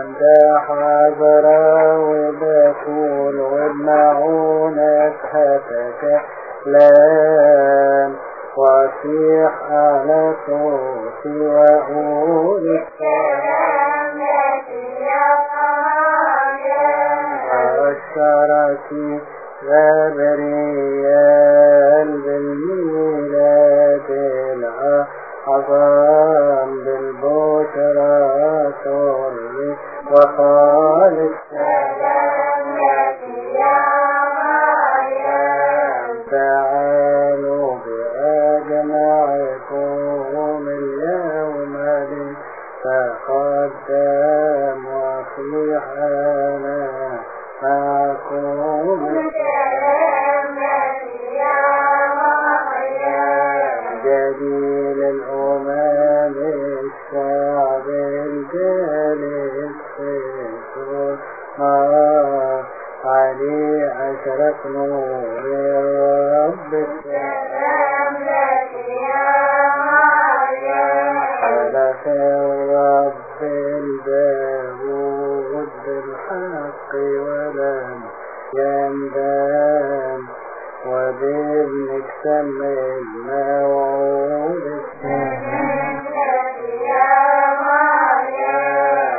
امدح عذرا وبكون وبمعونة هتكلم واصيح على صوتي واقول السلام لك يا مريم عشرتي غبريال وخالد السلام لك يا مريم تعالوا بأجمعكم اليوم تقدم وصيحنا معكم. السماء علي أشرق نور الرب السلام لك يا مريم خلق الرب الداود بالحق ولم يندم وبابنك سم الموعود السلام لك يا مريم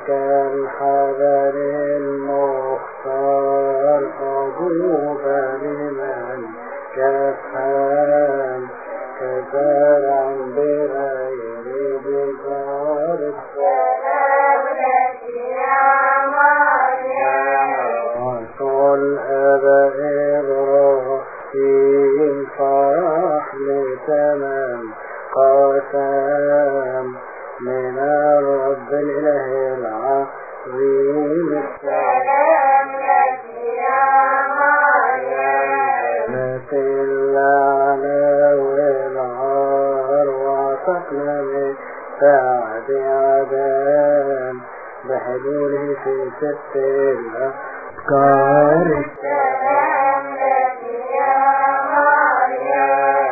ذلك الحذر المختار عقوب لمن كفان. كزرع بغير بزار وصل أبا إبراهيم فرح لتمام قسم. من الرب الإله العظيم. السلام يا مريم مثل الأعلى والعار وعصقنا من بعد عدم بحلوله في ست الأفكار